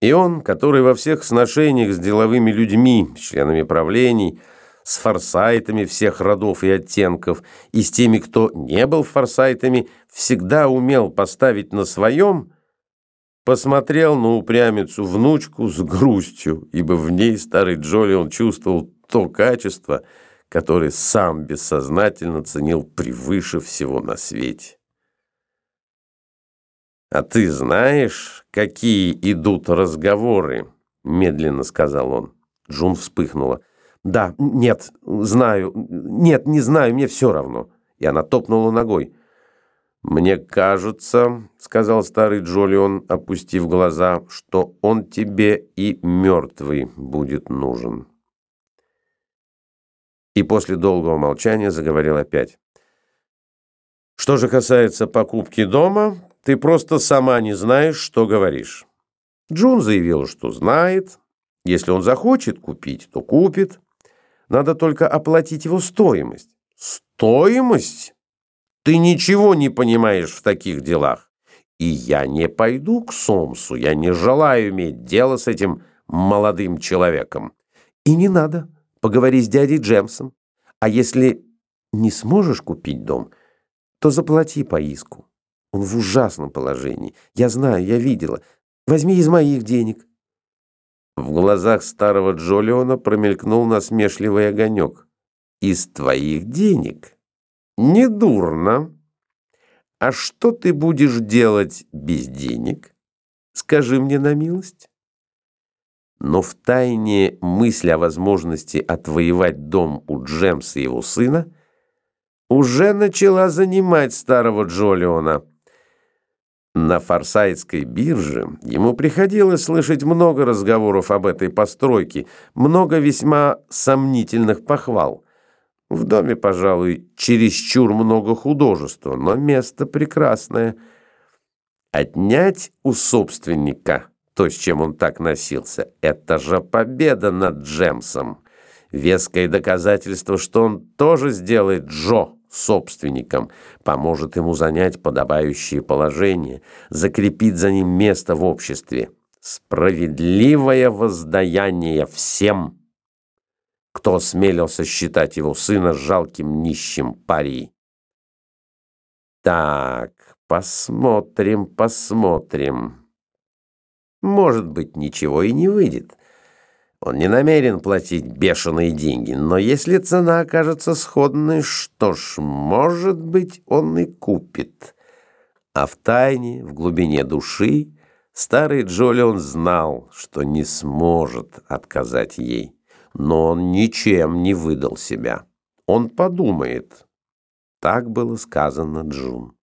И он, который во всех сношениях с деловыми людьми, членами правлений, с форсайтами всех родов и оттенков, и с теми, кто не был форсайтами, всегда умел поставить на своем, посмотрел на упрямицу внучку с грустью, ибо в ней старый Джоли он чувствовал то качество, которое сам бессознательно ценил превыше всего на свете. «А ты знаешь, какие идут разговоры?» — медленно сказал он. Джун вспыхнула. «Да, нет, знаю. Нет, не знаю, мне все равно». И она топнула ногой. «Мне кажется, — сказал старый Джолион, опустив глаза, — что он тебе и мертвый будет нужен». И после долгого молчания заговорил опять. «Что же касается покупки дома, ты просто сама не знаешь, что говоришь». Джун заявил, что знает. Если он захочет купить, то купит. Надо только оплатить его стоимость. Стоимость? Ты ничего не понимаешь в таких делах. И я не пойду к Сомсу. Я не желаю иметь дело с этим молодым человеком. И не надо. Поговори с дядей Джемсом. А если не сможешь купить дом, то заплати по иску. Он в ужасном положении. Я знаю, я видела. Возьми из моих денег. В глазах старого Джолиона промелькнул насмешливый огонек. «Из твоих денег? Недурно. А что ты будешь делать без денег? Скажи мне на милость». Но в тайне мысль о возможности отвоевать дом у Джемса и его сына уже начала занимать старого Джолиона – на Форсайтской бирже ему приходилось слышать много разговоров об этой постройке, много весьма сомнительных похвал. В доме, пожалуй, чересчур много художества, но место прекрасное. Отнять у собственника то, с чем он так носился, это же победа над Джемсом. Веское доказательство, что он тоже сделает Джо собственником, поможет ему занять подобающее положение, закрепит за ним место в обществе. Справедливое воздаяние всем, кто осмелился считать его сына жалким нищим пари. Так, посмотрим, посмотрим. Может быть, ничего и не выйдет. Он не намерен платить бешеные деньги, но если цена окажется сходной, что ж, может быть, он и купит. А в тайне, в глубине души, старый Джолион знал, что не сможет отказать ей. Но он ничем не выдал себя. Он подумает. Так было сказано Джун.